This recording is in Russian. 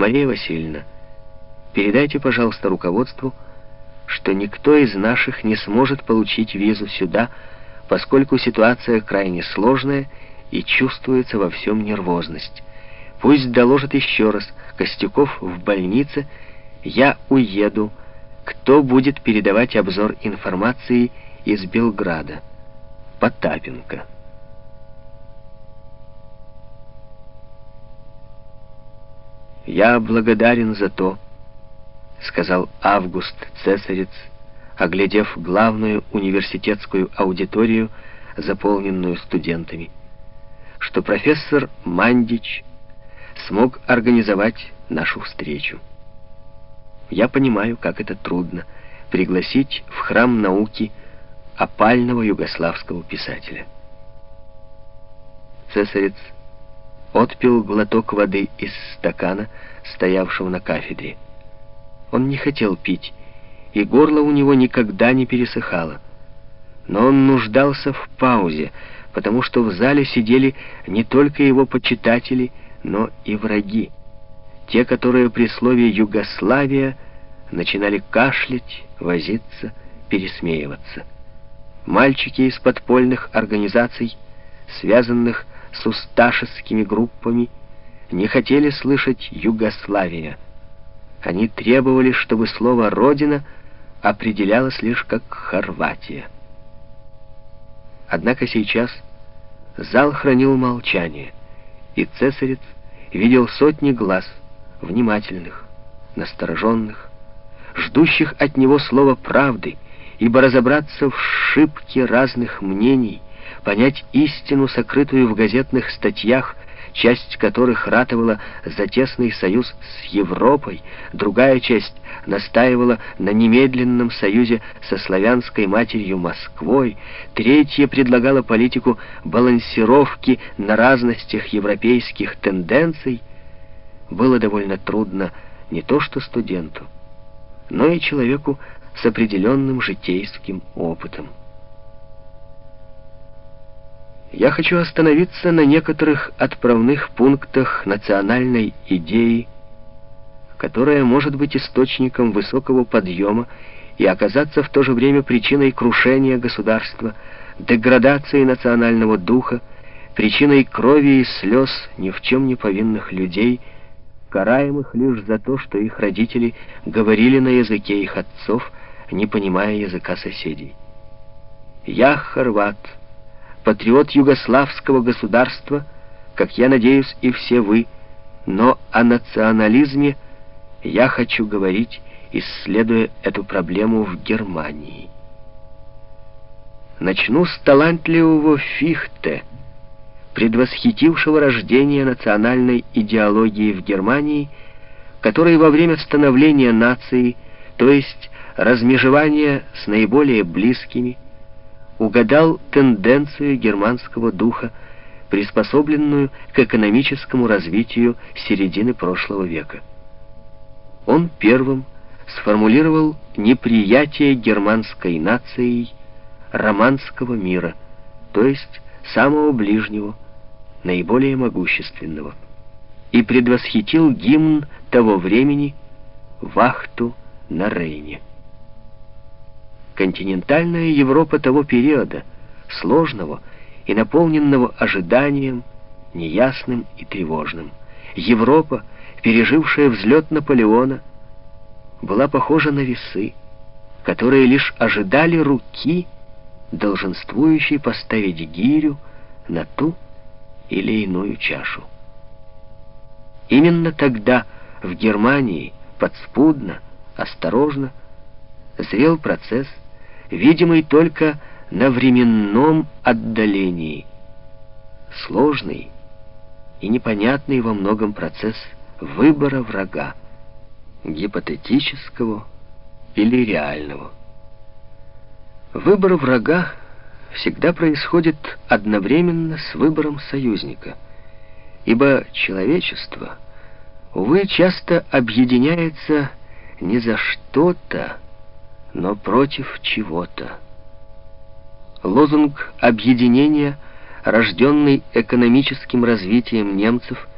Мария Васильевна, передайте, пожалуйста, руководству, что никто из наших не сможет получить визу сюда, поскольку ситуация крайне сложная и чувствуется во всем нервозность. Пусть доложат еще раз, Костюков в больнице, я уеду, кто будет передавать обзор информации из Белграда? Потапенко. «Я благодарен за то», — сказал Август Цесарец, оглядев главную университетскую аудиторию, заполненную студентами, что профессор Мандич смог организовать нашу встречу. Я понимаю, как это трудно — пригласить в храм науки опального югославского писателя. Цесарец отпил глоток воды из стакана, стоявшего на кафедре. Он не хотел пить, и горло у него никогда не пересыхало. Но он нуждался в паузе, потому что в зале сидели не только его почитатели, но и враги. Те, которые при слове «Югославия» начинали кашлять, возиться, пересмеиваться. Мальчики из подпольных организаций, связанных с усташескими группами, не хотели слышать «Югославия». Они требовали, чтобы слово «Родина» определялось лишь как «Хорватия». Однако сейчас зал хранил молчание, и цесарец видел сотни глаз, внимательных, настороженных, ждущих от него слова правды, ибо разобраться в шибке разных мнений, понять истину, сокрытую в газетных статьях, часть которых ратовала за тесный союз с Европой, другая часть настаивала на немедленном союзе со славянской матерью Москвой, третья предлагала политику балансировки на разностях европейских тенденций, было довольно трудно не то что студенту, но и человеку с определенным житейским опытом. Я хочу остановиться на некоторых отправных пунктах национальной идеи, которая может быть источником высокого подъема и оказаться в то же время причиной крушения государства, деградации национального духа, причиной крови и слез ни в чем не повинных людей, караемых лишь за то, что их родители говорили на языке их отцов, не понимая языка соседей. «Я хорват», патриот югославского государства, как я надеюсь и все вы, но о национализме я хочу говорить, исследуя эту проблему в Германии. Начну с талантливого Фихте, предвосхитившего рождение национальной идеологии в Германии, который во время становления нации, то есть размежевания с наиболее близкими, угадал тенденцию германского духа, приспособленную к экономическому развитию середины прошлого века. Он первым сформулировал неприятие германской нацией романского мира, то есть самого ближнего, наиболее могущественного, и предвосхитил гимн того времени «Вахту на Рейне». Континентальная Европа того периода, сложного и наполненного ожиданием, неясным и тревожным. Европа, пережившая взлет Наполеона, была похожа на весы, которые лишь ожидали руки, долженствующей поставить гирю на ту или иную чашу. Именно тогда в Германии подспудно, осторожно, зрел процесс видимый только на временном отдалении. Сложный и непонятный во многом процесс выбора врага, гипотетического или реального. Выбор врага всегда происходит одновременно с выбором союзника, ибо человечество, увы, часто объединяется не за что-то, но против чего-то. Лозунг объединения, рожденный экономическим развитием немцев,